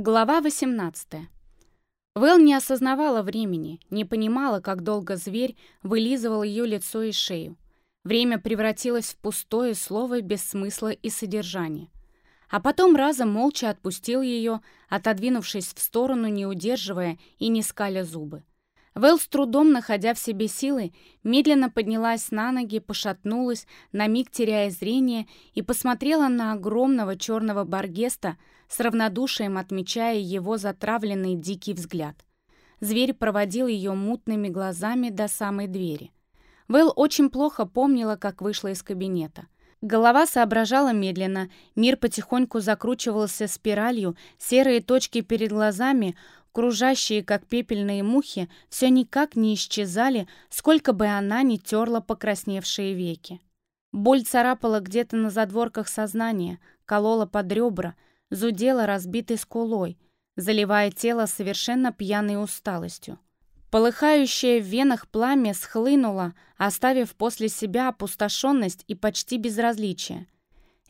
Глава 18. Вэл не осознавала времени, не понимала, как долго зверь вылизывал ее лицо и шею. Время превратилось в пустое слово без смысла и содержания. А потом разом молча отпустил ее, отодвинувшись в сторону, не удерживая и не скаля зубы. Вэл, с трудом находя в себе силы, медленно поднялась на ноги, пошатнулась, на миг теряя зрение, и посмотрела на огромного черного баргеста, с равнодушием отмечая его затравленный дикий взгляд. Зверь проводил ее мутными глазами до самой двери. Вэл очень плохо помнила, как вышла из кабинета. Голова соображала медленно, мир потихоньку закручивался спиралью, серые точки перед глазами кружащие, как пепельные мухи, все никак не исчезали, сколько бы она ни терла покрасневшие веки. Боль царапала где-то на задворках сознания, колола под ребра, зудела разбитой скулой, заливая тело совершенно пьяной усталостью. Полыхающее в венах пламя схлынуло, оставив после себя опустошенность и почти безразличие —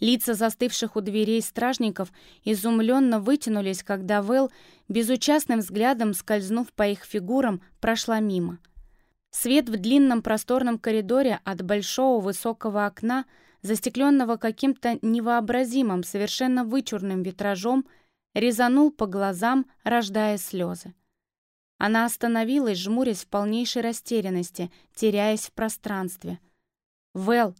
Лица застывших у дверей стражников изумленно вытянулись, когда Вэл, безучастным взглядом скользнув по их фигурам, прошла мимо. Свет в длинном просторном коридоре от большого высокого окна, застекленного каким-то невообразимым, совершенно вычурным витражом, резанул по глазам, рождая слезы. Она остановилась, жмурясь в полнейшей растерянности, теряясь в пространстве. «Вэл!»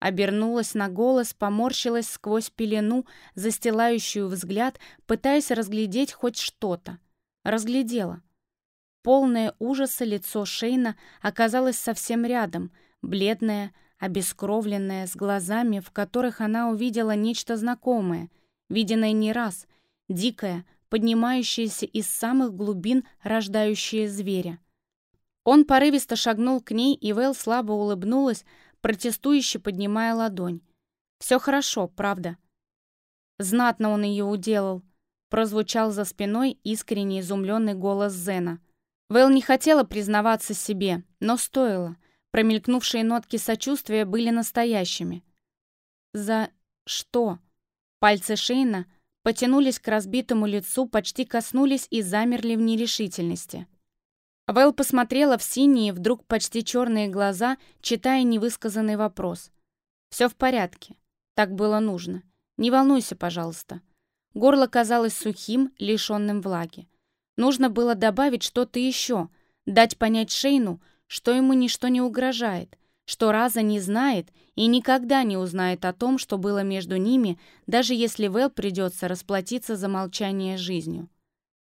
Обернулась на голос, поморщилась сквозь пелену, застилающую взгляд, пытаясь разглядеть хоть что-то. Разглядела. Полное ужаса лицо Шейна оказалось совсем рядом, бледное, обескровленное, с глазами, в которых она увидела нечто знакомое, виденное не раз, дикое, поднимающееся из самых глубин, рождающее зверя. Он порывисто шагнул к ней, и Вэл слабо улыбнулась, протестующе поднимая ладонь. «Все хорошо, правда». Знатно он ее уделал. Прозвучал за спиной искренне изумленный голос Зена. Вэл не хотела признаваться себе, но стоило. Промелькнувшие нотки сочувствия были настоящими. «За что?» Пальцы Шейна потянулись к разбитому лицу, почти коснулись и замерли в нерешительности. Вэл посмотрела в синие, вдруг почти черные глаза, читая невысказанный вопрос. «Все в порядке. Так было нужно. Не волнуйся, пожалуйста». Горло казалось сухим, лишенным влаги. Нужно было добавить что-то еще, дать понять Шейну, что ему ничто не угрожает, что Раза не знает и никогда не узнает о том, что было между ними, даже если Вэл придется расплатиться за молчание жизнью.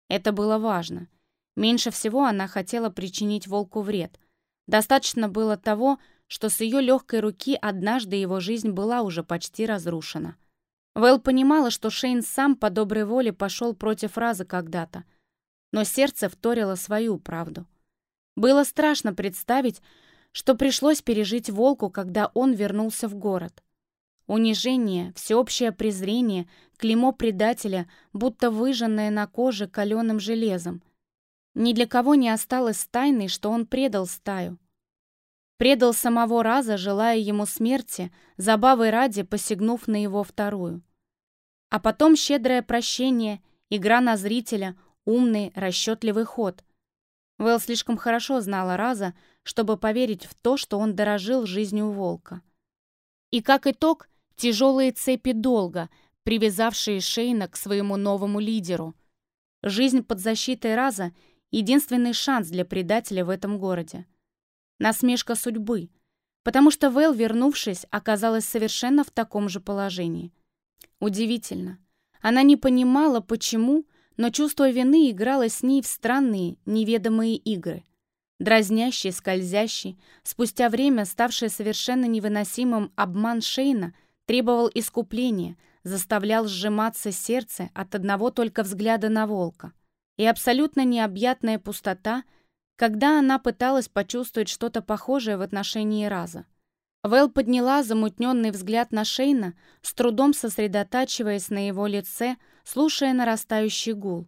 Это было важно. Меньше всего она хотела причинить волку вред. Достаточно было того, что с ее легкой руки однажды его жизнь была уже почти разрушена. Вэл понимала, что Шейн сам по доброй воле пошел против Раза когда-то, но сердце вторило свою правду. Было страшно представить, что пришлось пережить волку, когда он вернулся в город. Унижение, всеобщее презрение, клеймо предателя, будто выжженное на коже каленым железом — ни для кого не осталось тайной, что он предал стаю. Предал самого раза, желая ему смерти, забавой ради посягнув на его вторую. А потом щедрое прощение, игра на зрителя, умный, расчетливый ход. Вэл слишком хорошо знала Раза, чтобы поверить в то, что он дорожил жизнью волка. И как итог, тяжелые цепи долга, привязавшие Шейна к своему новому лидеру. Жизнь под защитой Раза — Единственный шанс для предателя в этом городе. Насмешка судьбы. Потому что Вэл, вернувшись, оказалась совершенно в таком же положении. Удивительно. Она не понимала, почему, но чувство вины играло с ней в странные, неведомые игры. Дразнящий, скользящий, спустя время ставший совершенно невыносимым обман Шейна требовал искупления, заставлял сжиматься сердце от одного только взгляда на волка и абсолютно необъятная пустота, когда она пыталась почувствовать что-то похожее в отношении Раза. Вэл подняла замутненный взгляд на Шейна, с трудом сосредотачиваясь на его лице, слушая нарастающий гул.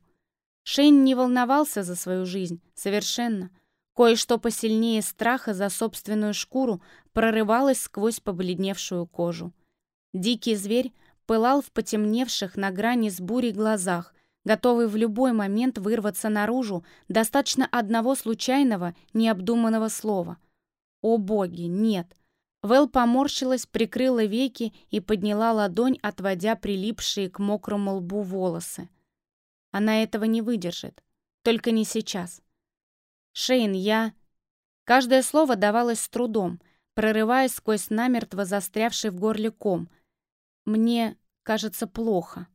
Шейн не волновался за свою жизнь, совершенно. Кое-что посильнее страха за собственную шкуру прорывалось сквозь побледневшую кожу. Дикий зверь пылал в потемневших на грани с бурей глазах, готовый в любой момент вырваться наружу, достаточно одного случайного, необдуманного слова. О боги, нет! Вэл поморщилась, прикрыла веки и подняла ладонь, отводя прилипшие к мокрому лбу волосы. Она этого не выдержит. Только не сейчас. «Шейн, я...» Каждое слово давалось с трудом, прорываясь сквозь намертво застрявший в горле ком. «Мне кажется плохо».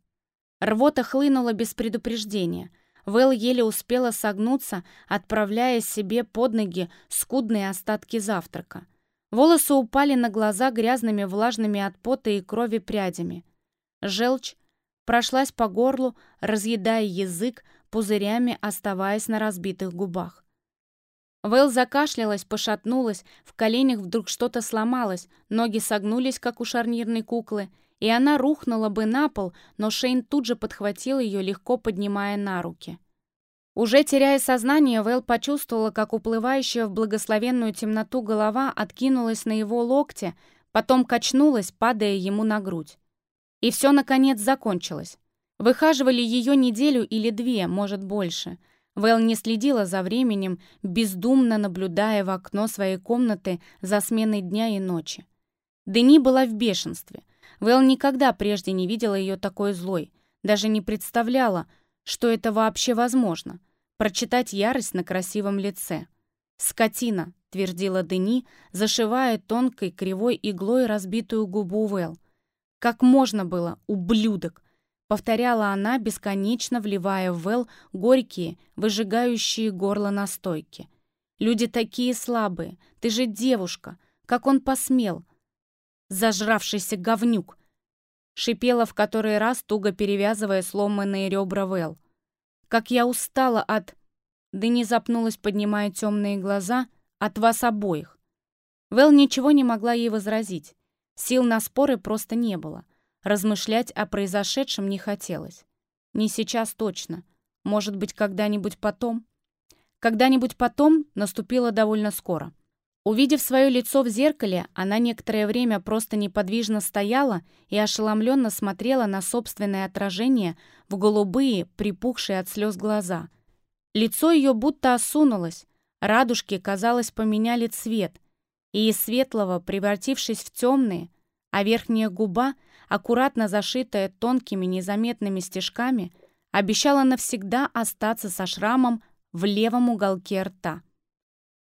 Рвота хлынула без предупреждения. Вэл еле успела согнуться, отправляя себе под ноги скудные остатки завтрака. Волосы упали на глаза грязными, влажными от пота и крови прядями. Желчь прошлась по горлу, разъедая язык, пузырями оставаясь на разбитых губах. Вэл закашлялась, пошатнулась, в коленях вдруг что-то сломалось, ноги согнулись, как у шарнирной куклы, и она рухнула бы на пол, но Шейн тут же подхватил ее, легко поднимая на руки. Уже теряя сознание, Вэл почувствовала, как уплывающая в благословенную темноту голова откинулась на его локте, потом качнулась, падая ему на грудь. И все, наконец, закончилось. Выхаживали ее неделю или две, может, больше. Вэл не следила за временем, бездумно наблюдая в окно своей комнаты за сменой дня и ночи. Дени была в бешенстве. Вэл никогда прежде не видела ее такой злой, даже не представляла, что это вообще возможно. Прочитать ярость на красивом лице. «Скотина», — твердила Дени, зашивая тонкой кривой иглой разбитую губу Вэл. «Как можно было, ублюдок!» — повторяла она, бесконечно вливая в Вэл горькие, выжигающие горло настойки. «Люди такие слабые, ты же девушка, как он посмел!» зажравшийся говнюк!» Шипела в который раз, туго перевязывая сломанные ребра Вэл. «Как я устала от...» Дени запнулась, поднимая темные глаза. «От вас обоих!» Вэл ничего не могла ей возразить. Сил на споры просто не было. Размышлять о произошедшем не хотелось. Не сейчас точно. Может быть, когда-нибудь потом? Когда-нибудь потом наступило довольно скоро. Увидев свое лицо в зеркале, она некоторое время просто неподвижно стояла и ошеломленно смотрела на собственное отражение в голубые, припухшие от слез глаза. Лицо ее будто осунулось, радужки, казалось, поменяли цвет, и из светлого, превратившись в темные, а верхняя губа, аккуратно зашитая тонкими незаметными стежками, обещала навсегда остаться со шрамом в левом уголке рта.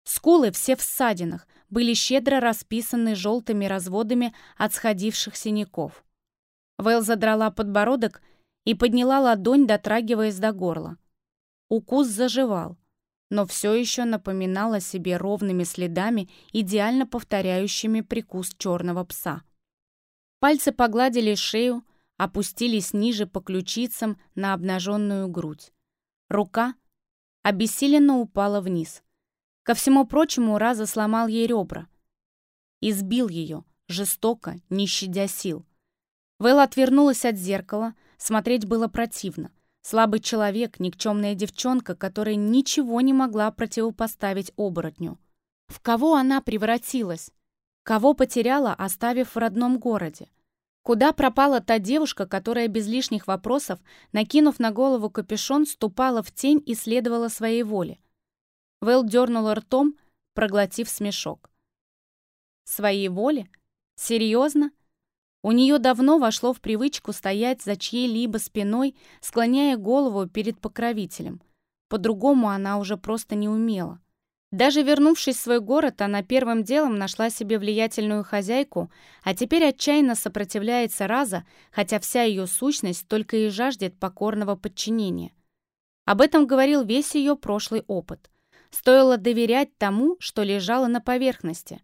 Скулы все в ссадинах, были щедро расписаны желтыми разводами от сходивших синяков. Вэл задрала подбородок и подняла ладонь, дотрагиваясь до горла. Укус заживал, но все еще напоминал себе ровными следами, идеально повторяющими прикус черного пса. Пальцы погладили шею, опустились ниже по ключицам на обнаженную грудь. Рука обессиленно упала вниз. Ко всему прочему, Раза сломал ей ребра. Избил ее, жестоко, не щадя сил. Вэл отвернулась от зеркала, смотреть было противно. Слабый человек, никчемная девчонка, которая ничего не могла противопоставить оборотню. В кого она превратилась? Кого потеряла, оставив в родном городе? Куда пропала та девушка, которая без лишних вопросов, накинув на голову капюшон, ступала в тень и следовала своей воле? Вэл дернула ртом, проглотив смешок. Своей воли? Серьезно? У нее давно вошло в привычку стоять за чьей-либо спиной, склоняя голову перед покровителем. По-другому она уже просто не умела. Даже вернувшись в свой город, она первым делом нашла себе влиятельную хозяйку, а теперь отчаянно сопротивляется Раза, хотя вся ее сущность только и жаждет покорного подчинения. Об этом говорил весь ее прошлый опыт. Стоило доверять тому, что лежало на поверхности.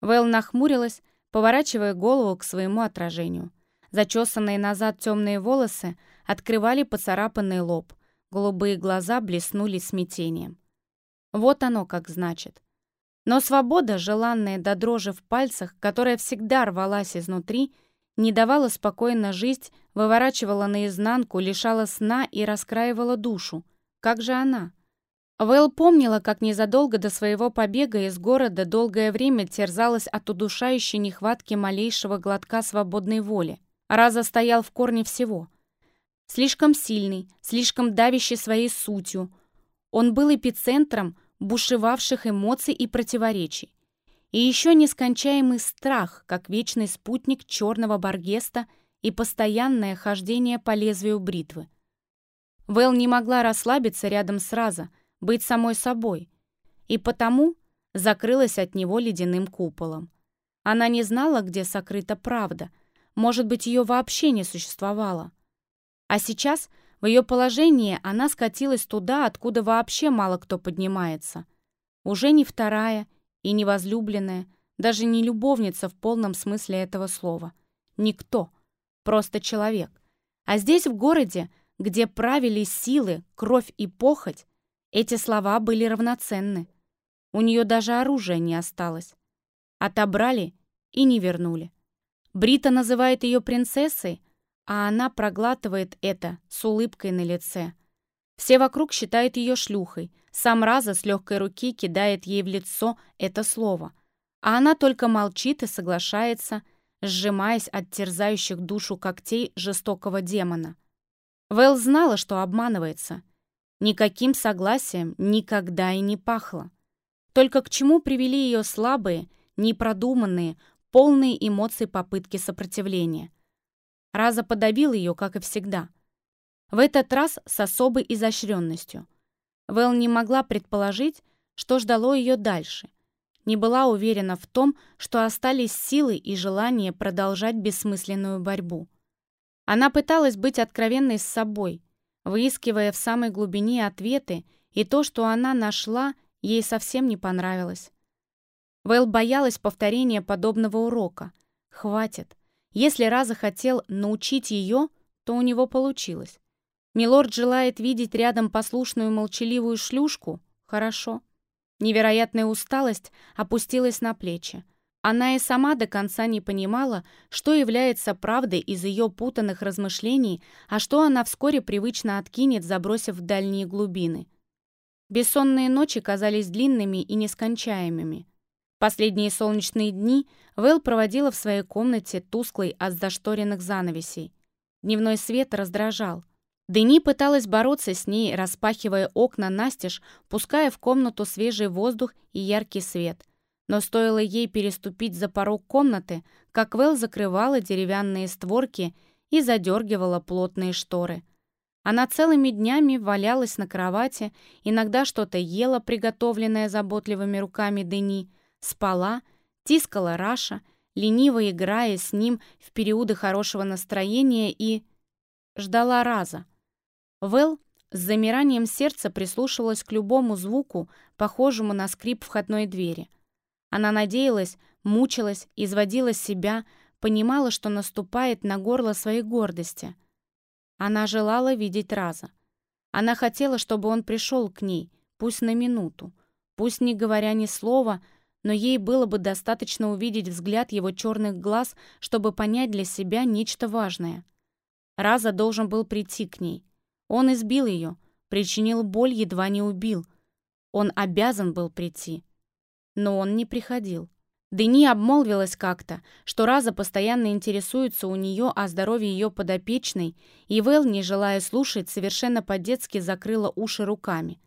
Вэл нахмурилась, поворачивая голову к своему отражению. Зачесанные назад темные волосы открывали поцарапанный лоб, голубые глаза блеснули смятением. Вот оно как значит. Но свобода, желанная до дрожи в пальцах, которая всегда рвалась изнутри, не давала спокойно жить, выворачивала наизнанку, лишала сна и раскраивала душу. Как же она? Вэл помнила, как незадолго до своего побега из города долгое время терзалась от удушающей нехватки малейшего глотка свободной воли. Раза стоял в корне всего. Слишком сильный, слишком давящий своей сутью. Он был эпицентром бушевавших эмоций и противоречий. И еще нескончаемый страх, как вечный спутник черного баргеста и постоянное хождение по лезвию бритвы. Вэл не могла расслабиться рядом с Раза, быть самой собой, и потому закрылась от него ледяным куполом. Она не знала, где сокрыта правда, может быть, ее вообще не существовало. А сейчас в ее положении она скатилась туда, откуда вообще мало кто поднимается. Уже не вторая и не возлюбленная, даже не любовница в полном смысле этого слова. Никто, просто человек. А здесь, в городе, где правили силы, кровь и похоть, эти слова были равноценны. У нее даже оружия не осталось. Отобрали и не вернули. Брита называет ее принцессой, а она проглатывает это с улыбкой на лице. Все вокруг считают ее шлюхой. Сам Раза с легкой руки кидает ей в лицо это слово. А она только молчит и соглашается, сжимаясь от терзающих душу когтей жестокого демона. Вэл знала, что обманывается. Никаким согласием никогда и не пахло. Только к чему привели ее слабые, непродуманные, полные эмоций попытки сопротивления. Раза подавил ее, как и всегда. В этот раз с особой изощренностью. Вэл не могла предположить, что ждало ее дальше. Не была уверена в том, что остались силы и желание продолжать бессмысленную борьбу. Она пыталась быть откровенной с собой, выискивая в самой глубине ответы, и то, что она нашла, ей совсем не понравилось. Вэл боялась повторения подобного урока. Хватит. Если Раза хотел научить ее, то у него получилось. Милорд желает видеть рядом послушную молчаливую шлюшку? Хорошо. Невероятная усталость опустилась на плечи. Она и сама до конца не понимала, что является правдой из ее путанных размышлений, а что она вскоре привычно откинет, забросив в дальние глубины. Бессонные ночи казались длинными и нескончаемыми. Последние солнечные дни Вэл проводила в своей комнате тусклой от зашторенных занавесей. Дневной свет раздражал. Дени пыталась бороться с ней, распахивая окна настежь, пуская в комнату свежий воздух и яркий свет – но стоило ей переступить за порог комнаты, как Вэл закрывала деревянные створки и задергивала плотные шторы. Она целыми днями валялась на кровати, иногда что-то ела, приготовленное заботливыми руками Дени, спала, тискала Раша, лениво играя с ним в периоды хорошего настроения и... ждала раза. Вэл с замиранием сердца прислушивалась к любому звуку, похожему на скрип входной двери — она надеялась, мучилась, изводила себя, понимала, что наступает на горло своей гордости. Она желала видеть Раза. Она хотела, чтобы он пришел к ней, пусть на минуту, пусть не говоря ни слова, но ей было бы достаточно увидеть взгляд его черных глаз, чтобы понять для себя нечто важное. Раза должен был прийти к ней. Он избил ее, причинил боль, едва не убил. Он обязан был прийти но он не приходил. Дени обмолвилась как-то, что Раза постоянно интересуется у нее о здоровье ее подопечной, и Вэл, не желая слушать, совершенно по-детски закрыла уши руками.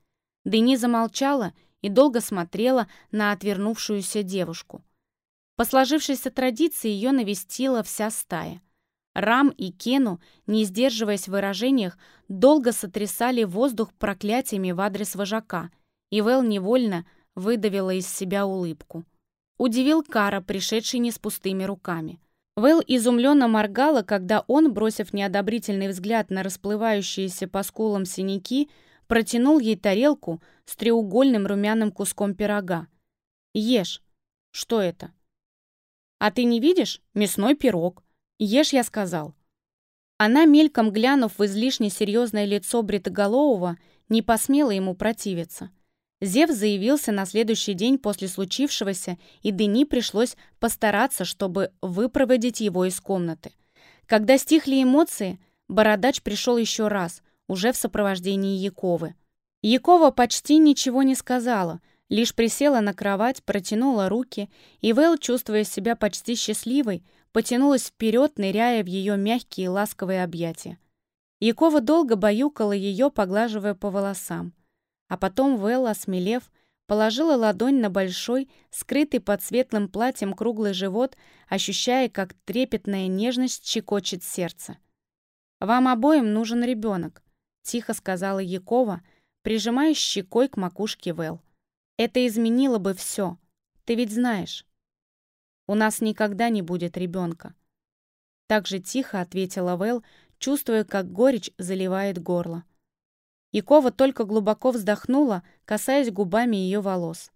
Дени замолчала и долго смотрела на отвернувшуюся девушку. По сложившейся традиции ее навестила вся стая. Рам и Кену, не сдерживаясь в выражениях, долго сотрясали воздух проклятиями в адрес вожака, и Вэл невольно выдавила из себя улыбку. Удивил Кара, пришедший не с пустыми руками. Вэл изумленно моргала, когда он, бросив неодобрительный взгляд на расплывающиеся по скулам синяки, протянул ей тарелку с треугольным румяным куском пирога. «Ешь». «Что это?» «А ты не видишь? Мясной пирог. Ешь, я сказал». Она, мельком глянув в излишне серьезное лицо Бритоголового, не посмела ему противиться. Зев заявился на следующий день после случившегося, и Дени пришлось постараться, чтобы выпроводить его из комнаты. Когда стихли эмоции, Бородач пришел еще раз, уже в сопровождении Яковы. Якова почти ничего не сказала, лишь присела на кровать, протянула руки, и Вэл, чувствуя себя почти счастливой, потянулась вперед, ныряя в ее мягкие ласковые объятия. Якова долго баюкала ее, поглаживая по волосам. А потом Вэл, осмелев, положила ладонь на большой, скрытый под светлым платьем круглый живот, ощущая, как трепетная нежность щекочет сердце. «Вам обоим нужен ребенок», — тихо сказала Якова, прижимая щекой к макушке Вэл. «Это изменило бы все. Ты ведь знаешь». «У нас никогда не будет ребенка». Так же тихо ответила Вэл, чувствуя, как горечь заливает горло. Якова только глубоко вздохнула, касаясь губами ее волос.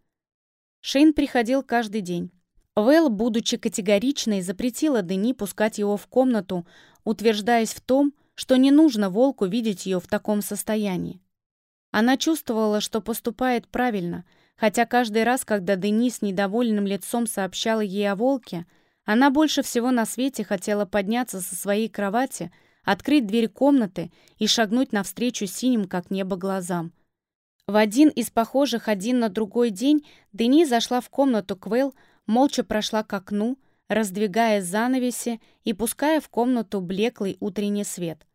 Шейн приходил каждый день. Вэл, будучи категоричной, запретила Дени пускать его в комнату, утверждаясь в том, что не нужно волку видеть ее в таком состоянии. Она чувствовала, что поступает правильно, хотя каждый раз, когда Дени с недовольным лицом сообщала ей о волке, она больше всего на свете хотела подняться со своей кровати, открыть дверь комнаты и шагнуть навстречу синим, как небо, глазам. В один из похожих один на другой день Дени зашла в комнату Квел, молча прошла к окну, раздвигая занавеси и пуская в комнату блеклый утренний свет.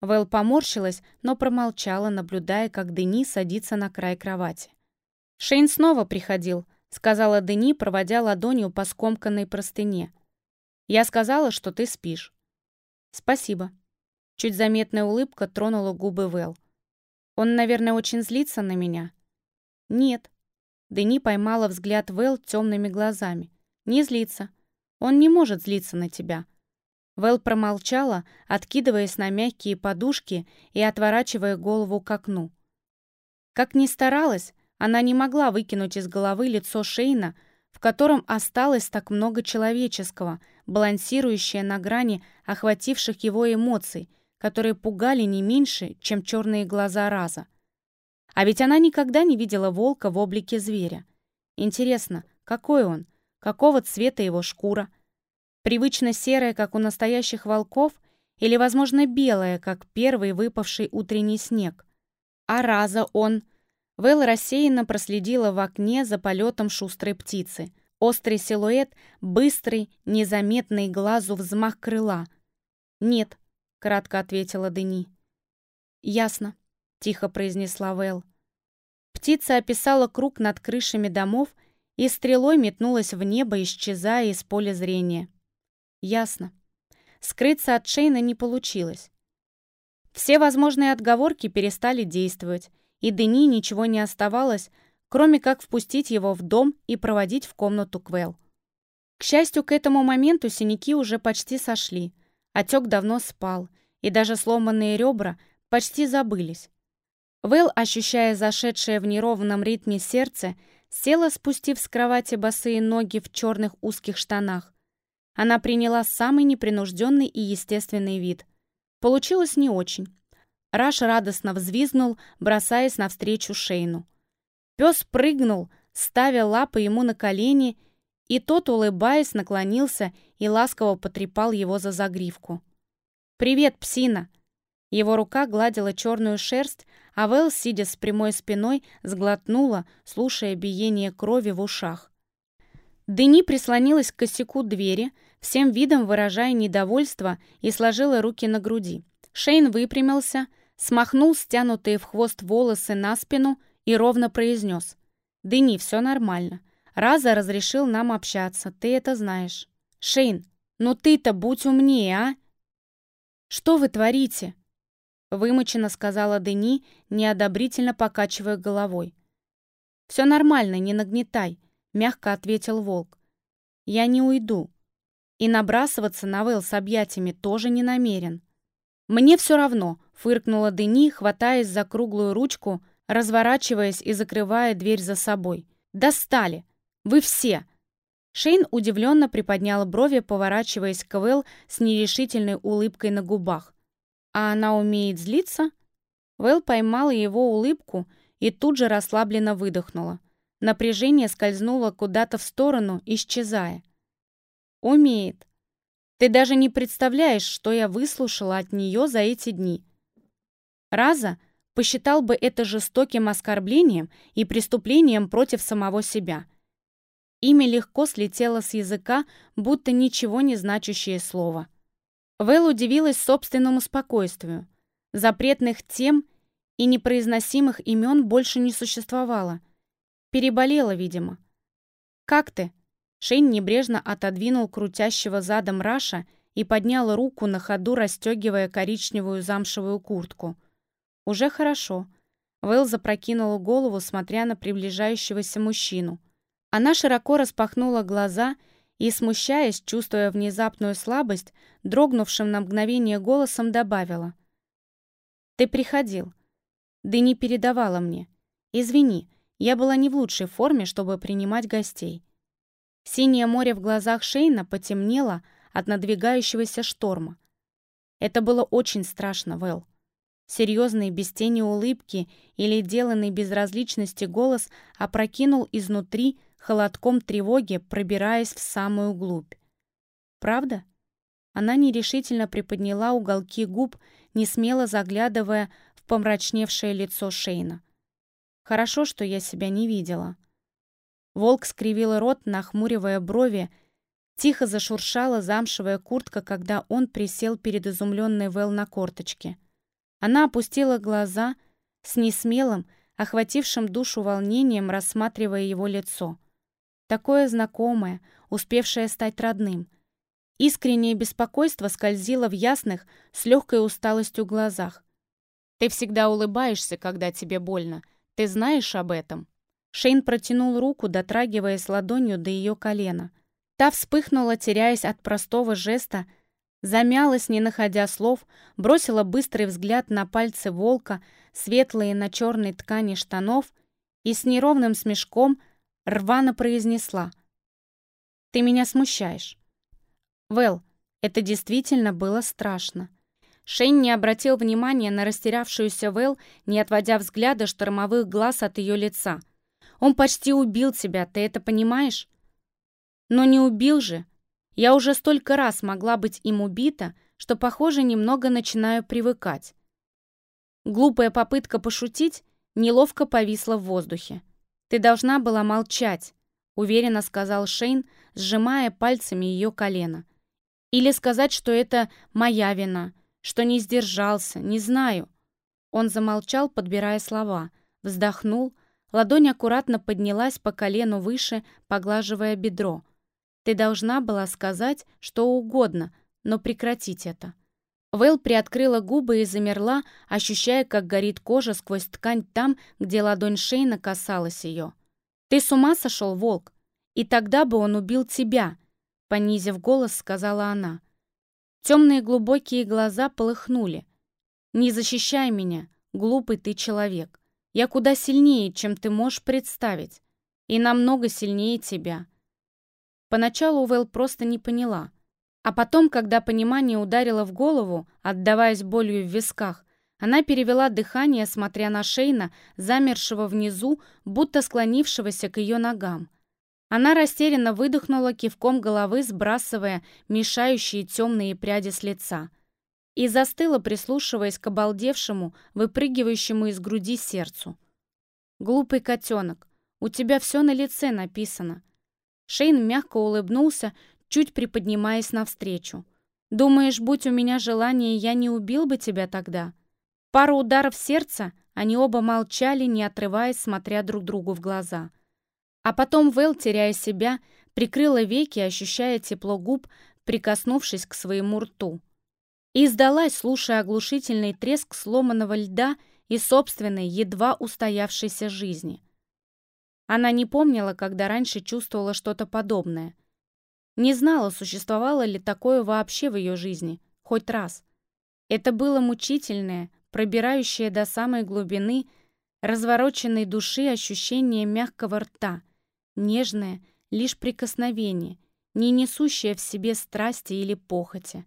Вэл поморщилась, но промолчала, наблюдая, как Дени садится на край кровати. «Шейн снова приходил», — сказала Дени, проводя ладонью по скомканной простыне. «Я сказала, что ты спишь». «Спасибо». Чуть заметная улыбка тронула губы Вэл. «Он, наверное, очень злится на меня?» «Нет». Дени поймала взгляд Вэл темными глазами. «Не злится. Он не может злиться на тебя». Вэл промолчала, откидываясь на мягкие подушки и отворачивая голову к окну. Как ни старалась, она не могла выкинуть из головы лицо Шейна, в котором осталось так много человеческого, балансирующее на грани охвативших его эмоций — которые пугали не меньше, чем черные глаза Раза. А ведь она никогда не видела волка в облике зверя. Интересно, какой он? Какого цвета его шкура? Привычно серая, как у настоящих волков, или, возможно, белая, как первый выпавший утренний снег? А Раза он... Вэл рассеянно проследила в окне за полетом шустрой птицы. Острый силуэт, быстрый, незаметный глазу взмах крыла. Нет, кратко ответила Дени. «Ясно», — тихо произнесла Вэл. Птица описала круг над крышами домов и стрелой метнулась в небо, исчезая из поля зрения. «Ясно. Скрыться от Шейна не получилось. Все возможные отговорки перестали действовать, и Дени ничего не оставалось, кроме как впустить его в дом и проводить в комнату Квел. К счастью, к этому моменту синяки уже почти сошли — Отек давно спал, и даже сломанные ребра почти забылись. Вэл, ощущая зашедшее в неровном ритме сердце, села, спустив с кровати босые ноги в черных узких штанах. Она приняла самый непринужденный и естественный вид. Получилось не очень. Раш радостно взвизгнул, бросаясь навстречу Шейну. Пес прыгнул, ставя лапы ему на колени и тот, улыбаясь, наклонился и ласково потрепал его за загривку. «Привет, псина!» Его рука гладила черную шерсть, а Вэл, сидя с прямой спиной, сглотнула, слушая биение крови в ушах. Дени прислонилась к косяку двери, всем видом выражая недовольство, и сложила руки на груди. Шейн выпрямился, смахнул стянутые в хвост волосы на спину и ровно произнес. «Дени, все нормально. Раза разрешил нам общаться, ты это знаешь. Шейн, ну ты-то будь умнее, а? Что вы творите? Вымученно сказала Дени, неодобрительно покачивая головой. Все нормально, не нагнетай, мягко ответил волк. Я не уйду. И набрасываться на Вэл с объятиями тоже не намерен. Мне все равно, фыркнула Дени, хватаясь за круглую ручку, разворачиваясь и закрывая дверь за собой. «Достали! Вы все!» Шейн удивленно приподнял брови, поворачиваясь к Вэл с нерешительной улыбкой на губах. «А она умеет злиться?» Вэл поймала его улыбку и тут же расслабленно выдохнула. Напряжение скользнуло куда-то в сторону, исчезая. «Умеет. Ты даже не представляешь, что я выслушала от нее за эти дни». Раза посчитал бы это жестоким оскорблением и преступлением против самого себя – Имя легко слетело с языка, будто ничего не значащее слово. Вэл удивилась собственному спокойствию. Запретных тем и непроизносимых имен больше не существовало. Переболела, видимо. «Как ты?» Шейн небрежно отодвинул крутящего задом Раша и поднял руку на ходу, расстегивая коричневую замшевую куртку. «Уже хорошо». Вэл запрокинула голову, смотря на приближающегося мужчину. Она широко распахнула глаза и, смущаясь, чувствуя внезапную слабость, дрогнувшим на мгновение голосом добавила. «Ты приходил. Да не передавала мне. Извини, я была не в лучшей форме, чтобы принимать гостей». Синее море в глазах Шейна потемнело от надвигающегося шторма. Это было очень страшно, Вэл. Серьезный, без тени улыбки или деланный безразличности голос опрокинул изнутри холодком тревоги, пробираясь в самую глубь. «Правда?» Она нерешительно приподняла уголки губ, не смело заглядывая в помрачневшее лицо Шейна. «Хорошо, что я себя не видела». Волк скривил рот, нахмуривая брови, тихо зашуршала замшевая куртка, когда он присел перед изумленной Вэл на корточке. Она опустила глаза с несмелым, охватившим душу волнением, рассматривая его лицо. Такое знакомое, успевшее стать родным. Искреннее беспокойство скользило в ясных, с легкой усталостью глазах. «Ты всегда улыбаешься, когда тебе больно. Ты знаешь об этом?» Шейн протянул руку, дотрагиваясь ладонью до ее колена. Та вспыхнула, теряясь от простого жеста, Замялась, не находя слов, бросила быстрый взгляд на пальцы волка, светлые на черной ткани штанов и с неровным смешком рвано произнесла. «Ты меня смущаешь». «Вэл, это действительно было страшно». Шейн не обратил внимания на растерявшуюся Вэл, не отводя взгляда штормовых глаз от ее лица. «Он почти убил тебя, ты это понимаешь?» «Но не убил же», я уже столько раз могла быть им убита, что, похоже, немного начинаю привыкать. Глупая попытка пошутить неловко повисла в воздухе. «Ты должна была молчать», — уверенно сказал Шейн, сжимая пальцами ее колено. «Или сказать, что это моя вина, что не сдержался, не знаю». Он замолчал, подбирая слова, вздохнул, ладонь аккуратно поднялась по колену выше, поглаживая бедро — ты должна была сказать что угодно, но прекратить это». Вэл приоткрыла губы и замерла, ощущая, как горит кожа сквозь ткань там, где ладонь Шейна касалась ее. «Ты с ума сошел, волк? И тогда бы он убил тебя!» Понизив голос, сказала она. Темные глубокие глаза полыхнули. «Не защищай меня, глупый ты человек. Я куда сильнее, чем ты можешь представить. И намного сильнее тебя. Поначалу Вэл просто не поняла. А потом, когда понимание ударило в голову, отдаваясь болью в висках, она перевела дыхание, смотря на Шейна, замершего внизу, будто склонившегося к ее ногам. Она растерянно выдохнула кивком головы, сбрасывая мешающие темные пряди с лица. И застыла, прислушиваясь к обалдевшему, выпрыгивающему из груди сердцу. «Глупый котенок, у тебя все на лице написано», Шейн мягко улыбнулся, чуть приподнимаясь навстречу. «Думаешь, будь у меня желание, я не убил бы тебя тогда?» Пару ударов сердца, они оба молчали, не отрываясь, смотря друг другу в глаза. А потом Вэл, теряя себя, прикрыла веки, ощущая тепло губ, прикоснувшись к своему рту. И сдалась, слушая оглушительный треск сломанного льда и собственной, едва устоявшейся жизни. Она не помнила, когда раньше чувствовала что-то подобное. Не знала, существовало ли такое вообще в ее жизни, хоть раз. Это было мучительное, пробирающее до самой глубины развороченной души ощущение мягкого рта, нежное, лишь прикосновение, не несущее в себе страсти или похоти.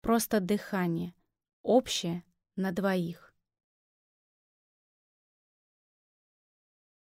Просто дыхание, общее на двоих.